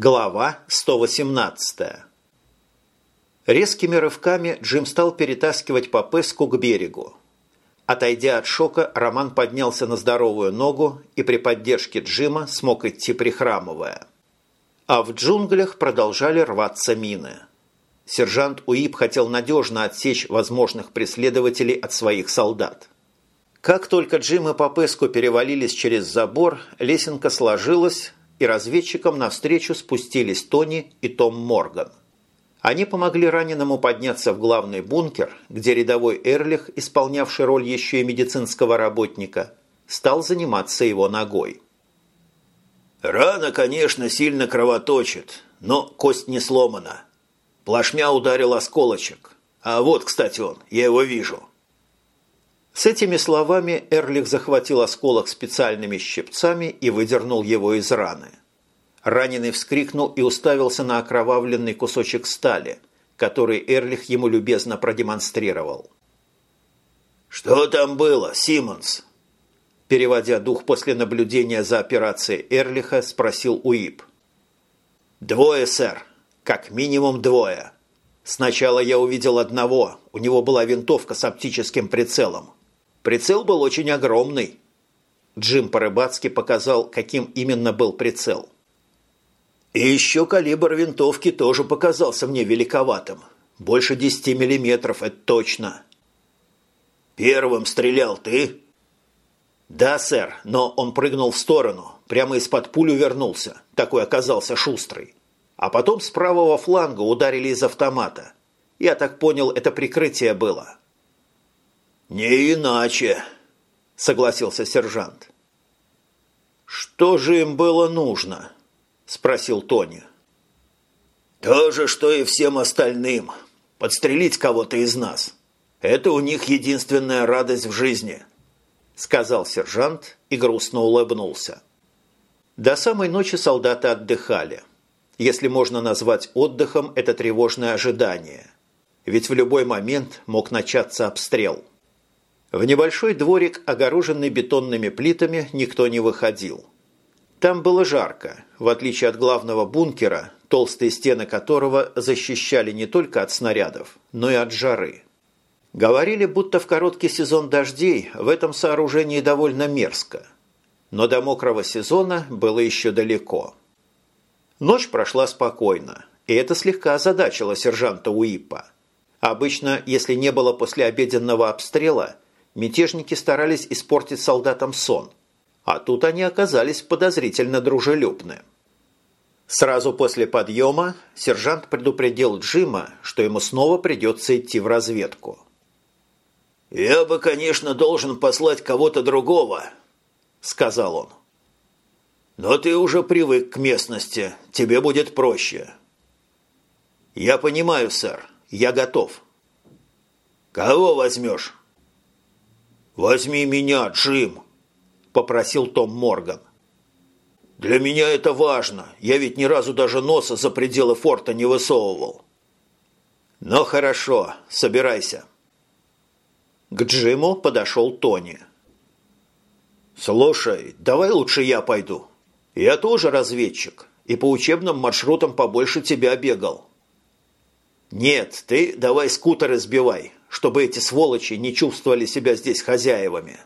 Глава 118 Резкими рывками Джим стал перетаскивать Попеску к берегу. Отойдя от шока, Роман поднялся на здоровую ногу и при поддержке Джима смог идти прихрамывая. А в джунглях продолжали рваться мины. Сержант Уип хотел надежно отсечь возможных преследователей от своих солдат. Как только Джим и Попеску перевалились через забор, лесенка сложилась, и разведчикам навстречу спустились Тони и Том Морган. Они помогли раненому подняться в главный бункер, где рядовой Эрлих, исполнявший роль еще и медицинского работника, стал заниматься его ногой. «Рана, конечно, сильно кровоточит, но кость не сломана. Плашмя ударил осколочек. А вот, кстати, он, я его вижу». С этими словами Эрлих захватил осколок специальными щипцами и выдернул его из раны. Раненый вскрикнул и уставился на окровавленный кусочек стали, который Эрлих ему любезно продемонстрировал. «Что там было, Симмонс?» Переводя дух после наблюдения за операцией Эрлиха, спросил Уип. «Двое, сэр. Как минимум двое. Сначала я увидел одного, у него была винтовка с оптическим прицелом. Прицел был очень огромный. Джим по-рыбацки показал, каким именно был прицел. И еще калибр винтовки тоже показался мне великоватым. Больше 10 миллиметров, это точно. Первым стрелял ты? Да, сэр, но он прыгнул в сторону, прямо из-под пулю вернулся. Такой оказался шустрый. А потом с правого фланга ударили из автомата. Я так понял, это прикрытие было. «Не иначе», – согласился сержант. «Что же им было нужно?» – спросил Тони. «То же, что и всем остальным. Подстрелить кого-то из нас. Это у них единственная радость в жизни», – сказал сержант и грустно улыбнулся. До самой ночи солдаты отдыхали если можно назвать отдыхом это тревожное ожидание. Ведь в любой момент мог начаться обстрел. В небольшой дворик, огороженный бетонными плитами, никто не выходил. Там было жарко, в отличие от главного бункера, толстые стены которого защищали не только от снарядов, но и от жары. Говорили, будто в короткий сезон дождей в этом сооружении довольно мерзко. Но до мокрого сезона было еще далеко. Ночь прошла спокойно, и это слегка озадачило сержанта Уиппа. Обычно, если не было послеобеденного обстрела, мятежники старались испортить солдатам сон, а тут они оказались подозрительно дружелюбны. Сразу после подъема сержант предупредил Джима, что ему снова придется идти в разведку. «Я бы, конечно, должен послать кого-то другого», – сказал он. Но ты уже привык к местности, тебе будет проще. Я понимаю, сэр, я готов. Кого возьмешь? Возьми меня, Джим, попросил Том Морган. Для меня это важно, я ведь ни разу даже носа за пределы форта не высовывал. Но хорошо, собирайся. К Джиму подошел Тони. «Слушай, давай лучше я пойду. Я тоже разведчик, и по учебным маршрутам побольше тебя бегал. Нет, ты давай скутеры сбивай, чтобы эти сволочи не чувствовали себя здесь хозяевами.